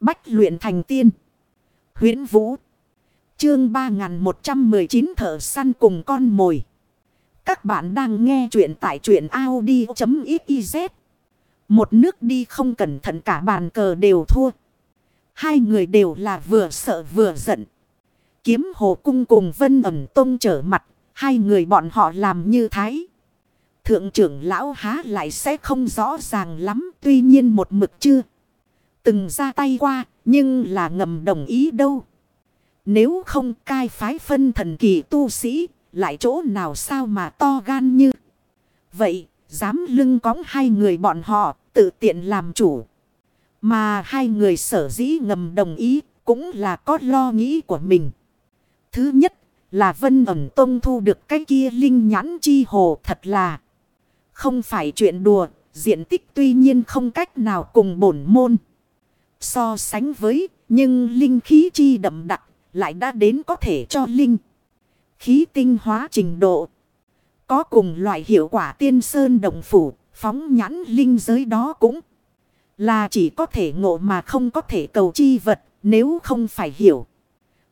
Bách luyện thành tiên. huyễn Vũ. Chương 3119 thở săn cùng con mồi. Các bạn đang nghe truyện tại truyện Audi.xyz. Một nước đi không cẩn thận cả bàn cờ đều thua. Hai người đều là vừa sợ vừa giận. Kiếm hồ cung cùng vân ẩm tông trở mặt. Hai người bọn họ làm như thái. Thượng trưởng lão há lại sẽ không rõ ràng lắm. Tuy nhiên một mực chưa. Từng ra tay qua. Nhưng là ngầm đồng ý đâu. Nếu không cai phái phân thần kỳ tu sĩ. Lại chỗ nào sao mà to gan như. Vậy. Dám lưng cóng hai người bọn họ. Tự tiện làm chủ. Mà hai người sở dĩ ngầm đồng ý. Cũng là có lo nghĩ của mình. Thứ nhất là Vân ẩn tông thu được cái kia linh nhãn chi hồ thật là không phải chuyện đùa, diện tích tuy nhiên không cách nào cùng bổn môn. So sánh với, nhưng linh khí chi đậm đặc lại đã đến có thể cho linh. Khí tinh hóa trình độ. Có cùng loại hiệu quả tiên sơn đồng phủ, phóng nhãn linh giới đó cũng là chỉ có thể ngộ mà không có thể cầu chi vật, nếu không phải hiểu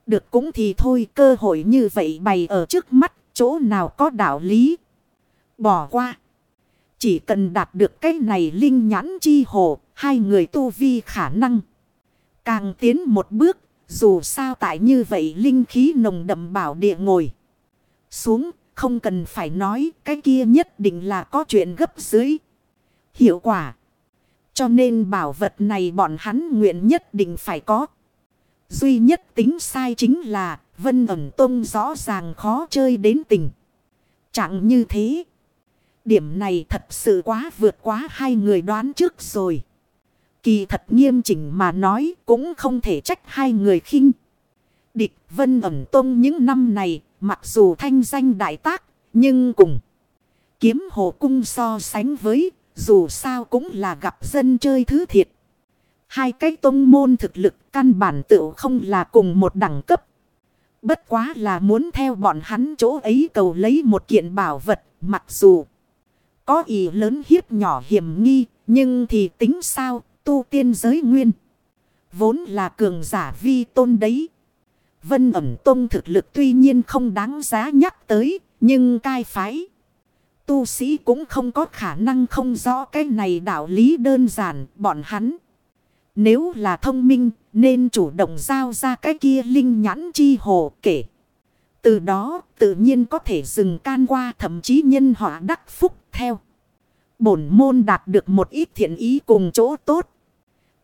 được cũng thì thôi cơ hội như vậy bày ở trước mắt chỗ nào có đạo lý. Bỏ qua. Chỉ cần đạt được cái này linh nhãn chi hồ, hai người tu vi khả năng. Càng tiến một bước, dù sao tại như vậy linh khí nồng đậm bảo địa ngồi. Xuống, không cần phải nói, cái kia nhất định là có chuyện gấp dưới. Hiệu quả. Cho nên bảo vật này bọn hắn nguyện nhất định phải có. Duy nhất tính sai chính là Vân ẩn tông rõ ràng khó chơi đến tình. Chẳng như thế. Điểm này thật sự quá vượt quá hai người đoán trước rồi. Kỳ thật nghiêm chỉnh mà nói cũng không thể trách hai người khinh. Địch Vân ẩn tông những năm này, mặc dù thanh danh đại tác, nhưng cùng kiếm hồ cung so sánh với, dù sao cũng là gặp dân chơi thứ thiệt. Hai cái tông môn thực lực căn bản tự không là cùng một đẳng cấp. Bất quá là muốn theo bọn hắn chỗ ấy cầu lấy một kiện bảo vật, mặc dù có ý lớn hiếp nhỏ hiểm nghi, nhưng thì tính sao tu tiên giới nguyên. Vốn là cường giả vi tôn đấy. Vân ẩm tông thực lực tuy nhiên không đáng giá nhắc tới nhưng cai phái. Tu sĩ cũng không có khả năng không rõ cái này đạo lý đơn giản bọn hắn. Nếu là thông minh, nên chủ động giao ra cái kia linh nhãn chi hồ kể. Từ đó, tự nhiên có thể dừng can qua thậm chí nhân họa đắc phúc theo. Bổn môn đạt được một ít thiện ý cùng chỗ tốt.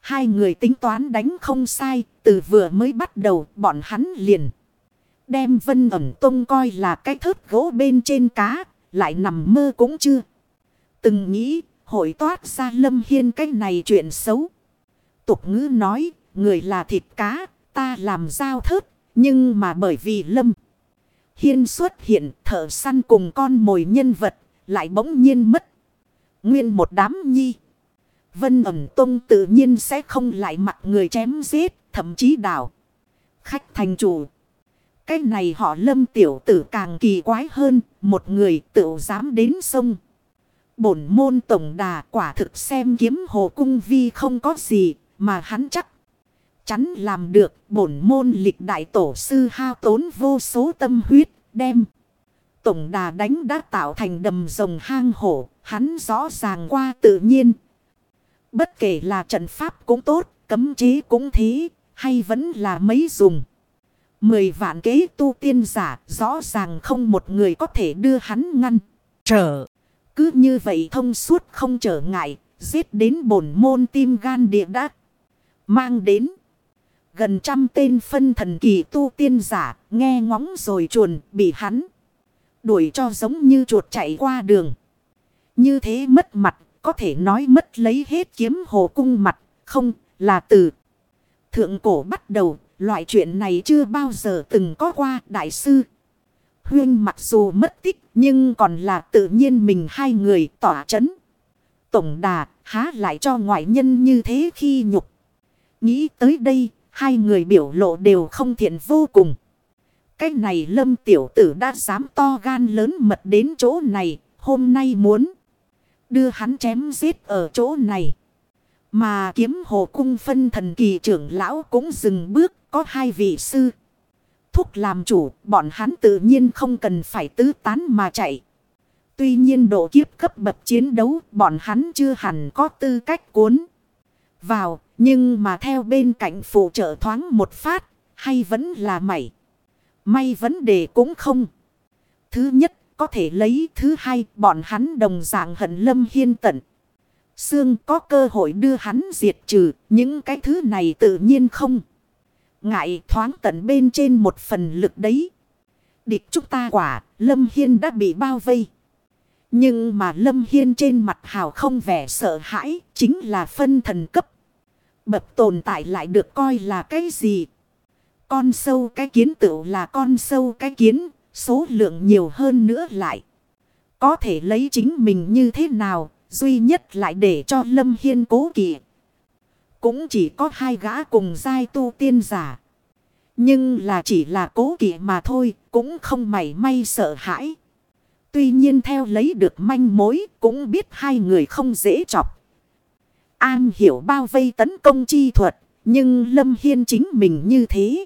Hai người tính toán đánh không sai, từ vừa mới bắt đầu bọn hắn liền. Đem vân ẩm tông coi là cái thớt gỗ bên trên cá, lại nằm mơ cũng chưa. Từng nghĩ, hội toát ra lâm hiên cái này chuyện xấu tục ngữ nói, người là thịt cá, ta làm giao thớt, nhưng mà bởi vì lâm. Hiên xuất hiện thợ săn cùng con mồi nhân vật, lại bỗng nhiên mất. Nguyên một đám nhi. Vân ẩm tông tự nhiên sẽ không lại mặc người chém giết, thậm chí đảo. Khách thành chủ. Cái này họ lâm tiểu tử càng kỳ quái hơn, một người tự dám đến sông. Bổn môn tổng đà quả thực xem kiếm hồ cung vi không có gì, mà hắn chắc chắn làm được bổn môn lịch đại tổ sư hao tốn vô số tâm huyết đem. Tổng đà đánh đã tạo thành đầm rồng hang hổ, hắn rõ ràng qua tự nhiên. Bất kể là trận pháp cũng tốt, cấm chế cũng thế, hay vẫn là mấy dùng. Mười vạn kế tu tiên giả, rõ ràng không một người có thể đưa hắn ngăn, trở. Cứ như vậy thông suốt không trở ngại, giết đến bổn môn tim gan địa đắc. Mang đến. Gần trăm tên phân thần kỳ tu tiên giả. Nghe ngóng rồi chuồn bị hắn. Đuổi cho giống như chuột chạy qua đường. Như thế mất mặt. Có thể nói mất lấy hết kiếm hồ cung mặt. Không là từ. Thượng cổ bắt đầu. Loại chuyện này chưa bao giờ từng có qua đại sư. Huyên mặc dù mất tích nhưng còn là tự nhiên mình hai người tỏa chấn. Tổng đà há lại cho ngoại nhân như thế khi nhục. Nghĩ tới đây, hai người biểu lộ đều không thiện vô cùng. Cái này lâm tiểu tử đã dám to gan lớn mật đến chỗ này, hôm nay muốn đưa hắn chém giết ở chỗ này. Mà kiếm hồ cung phân thần kỳ trưởng lão cũng dừng bước, có hai vị sư. Thúc làm chủ, bọn hắn tự nhiên không cần phải tứ tán mà chạy. Tuy nhiên độ kiếp cấp bậc chiến đấu, bọn hắn chưa hẳn có tư cách cuốn vào. Nhưng mà theo bên cạnh phụ trợ thoáng một phát, hay vẫn là mày. May vấn đề cũng không. Thứ nhất có thể lấy thứ hai bọn hắn đồng dạng hận lâm hiên tận. Sương có cơ hội đưa hắn diệt trừ những cái thứ này tự nhiên không. Ngại thoáng tận bên trên một phần lực đấy. Địch chúng ta quả lâm hiên đã bị bao vây. Nhưng mà lâm hiên trên mặt hào không vẻ sợ hãi chính là phân thần cấp. Bậc tồn tại lại được coi là cái gì? Con sâu cái kiến tựu là con sâu cái kiến, số lượng nhiều hơn nữa lại. Có thể lấy chính mình như thế nào, duy nhất lại để cho Lâm Hiên cố kỵ. Cũng chỉ có hai gã cùng giai tu tiên giả. Nhưng là chỉ là cố kỵ mà thôi, cũng không mảy may sợ hãi. Tuy nhiên theo lấy được manh mối, cũng biết hai người không dễ chọc. An hiểu bao vây tấn công chi thuật, nhưng Lâm Hiên chính mình như thế.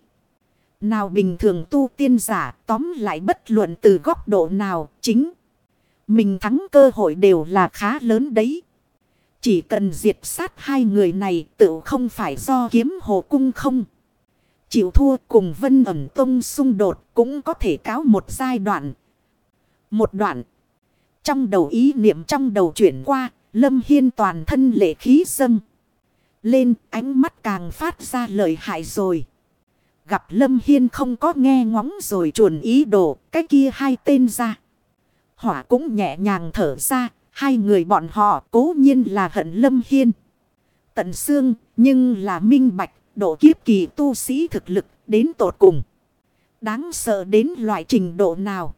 Nào bình thường tu tiên giả tóm lại bất luận từ góc độ nào chính. Mình thắng cơ hội đều là khá lớn đấy. Chỉ cần diệt sát hai người này tự không phải do kiếm hồ cung không. Chịu thua cùng vân ẩm tông xung đột cũng có thể cáo một giai đoạn. Một đoạn. Trong đầu ý niệm trong đầu chuyển qua, Lâm Hiên toàn thân lệ khí dâng. Lên ánh mắt càng phát ra lời hại rồi. Gặp Lâm Hiên không có nghe ngóng rồi chuồn ý đồ, cái kia hai tên ra. Hỏa cũng nhẹ nhàng thở ra, hai người bọn họ cố nhiên là hận Lâm Hiên. Tận xương, nhưng là minh bạch, độ kiếp kỳ tu sĩ thực lực đến tột cùng. Đáng sợ đến loại trình độ nào.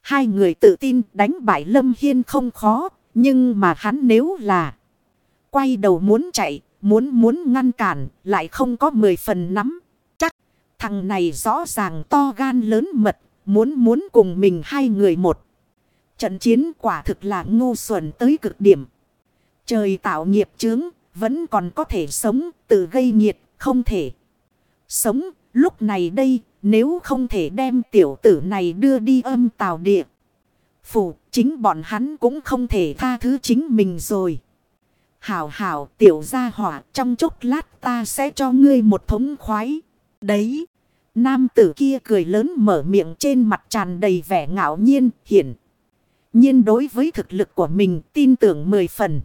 Hai người tự tin đánh bại Lâm Hiên không khó, nhưng mà hắn nếu là quay đầu muốn chạy, muốn muốn ngăn cản, lại không có mười phần nắm. Thằng này rõ ràng to gan lớn mật, muốn muốn cùng mình hai người một. Trận chiến quả thực là ngu xuẩn tới cực điểm. Trời tạo nghiệp chướng, vẫn còn có thể sống, tự gây nghiệt, không thể. Sống, lúc này đây, nếu không thể đem tiểu tử này đưa đi âm tào địa. Phủ, chính bọn hắn cũng không thể tha thứ chính mình rồi. Hảo hảo tiểu gia hỏa trong chốc lát ta sẽ cho ngươi một thống khoái. Đấy. Nam tử kia cười lớn mở miệng trên mặt tràn đầy vẻ ngạo nhiên hiển. nhiên đối với thực lực của mình tin tưởng mười phần.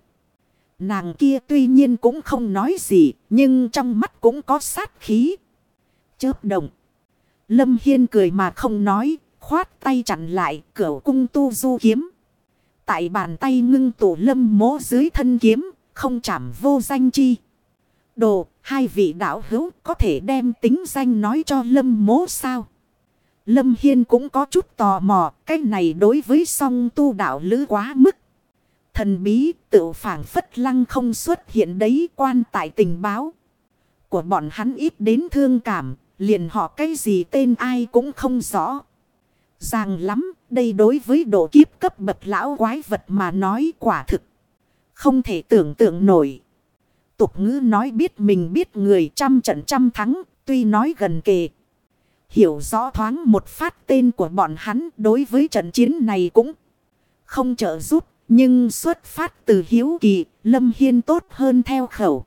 Nàng kia tuy nhiên cũng không nói gì nhưng trong mắt cũng có sát khí. Chớp động. Lâm Hiên cười mà không nói khoát tay chặn lại cửa cung tu du kiếm. Tại bàn tay ngưng tụ lâm mố dưới thân kiếm, không chạm vô danh chi. Đồ, hai vị đạo hữu có thể đem tính danh nói cho lâm mố sao? Lâm Hiên cũng có chút tò mò, cái này đối với song tu đạo lữ quá mức. Thần bí tự phản phất lăng không xuất hiện đấy quan tại tình báo. Của bọn hắn ít đến thương cảm, liền họ cái gì tên ai cũng không rõ. Ràng lắm, đây đối với độ kiếp cấp bậc lão quái vật mà nói quả thực. Không thể tưởng tượng nổi. Tục ngữ nói biết mình biết người trăm trận trăm thắng, tuy nói gần kề. Hiểu rõ thoáng một phát tên của bọn hắn đối với trận chiến này cũng không trợ giúp. Nhưng xuất phát từ hiếu kỳ, Lâm Hiên tốt hơn theo khẩu.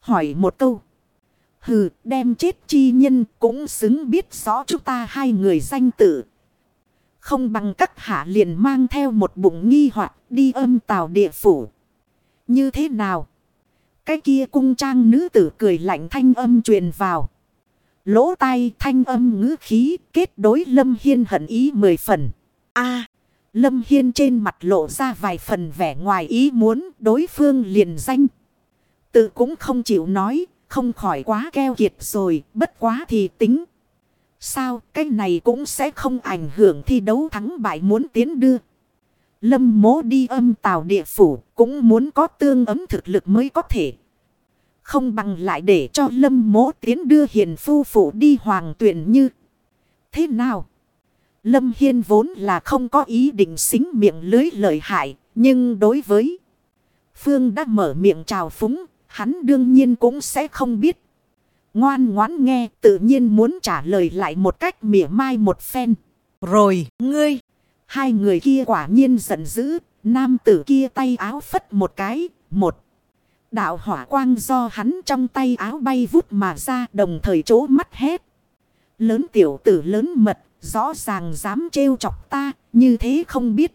Hỏi một câu. Hừ, đem chết chi nhân cũng xứng biết rõ chúng ta hai người danh tử. Không bằng các hạ liền mang theo một bụng nghi hoặc đi âm tào địa phủ. Như thế nào? Cái kia cung trang nữ tử cười lạnh thanh âm truyền vào. Lỗ tai thanh âm ngữ khí kết đối Lâm Hiên hận ý mười phần. a Lâm Hiên trên mặt lộ ra vài phần vẻ ngoài ý muốn đối phương liền danh. Tự cũng không chịu nói, không khỏi quá keo kiệt rồi, bất quá thì tính. Sao cái này cũng sẽ không ảnh hưởng thi đấu thắng bại muốn tiến đưa. Lâm mố đi âm tào địa phủ cũng muốn có tương ấm thực lực mới có thể. Không bằng lại để cho lâm mố tiến đưa hiền phu phụ đi hoàng tuyển như. Thế nào? Lâm Hiên vốn là không có ý định xính miệng lưới lợi hại. Nhưng đối với Phương đã mở miệng chào phúng. Hắn đương nhiên cũng sẽ không biết. Ngoan ngoãn nghe tự nhiên muốn trả lời lại một cách mỉa mai một phen. Rồi, ngươi. Hai người kia quả nhiên giận dữ. Nam tử kia tay áo phất một cái. Một. Đạo hỏa quang do hắn trong tay áo bay vút mà ra, đồng thời chố mắt hét. Lớn tiểu tử lớn mật. Rõ ràng dám trêu chọc ta. Như thế không biết.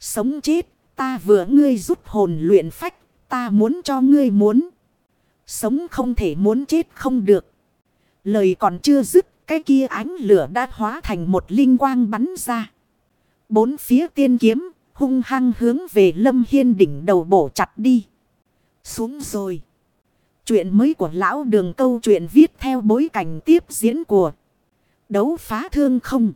Sống chết. Ta vừa ngươi rút hồn luyện phách. Ta muốn cho ngươi muốn. Sống không thể muốn chết không được. Lời còn chưa dứt. Cái kia ánh lửa đã hóa thành một linh quang bắn ra. Bốn phía tiên kiếm. Hung hăng hướng về lâm hiên đỉnh đầu bổ chặt đi. Xuống rồi. Chuyện mới của lão đường câu chuyện viết theo bối cảnh tiếp diễn của đấu phá thương không.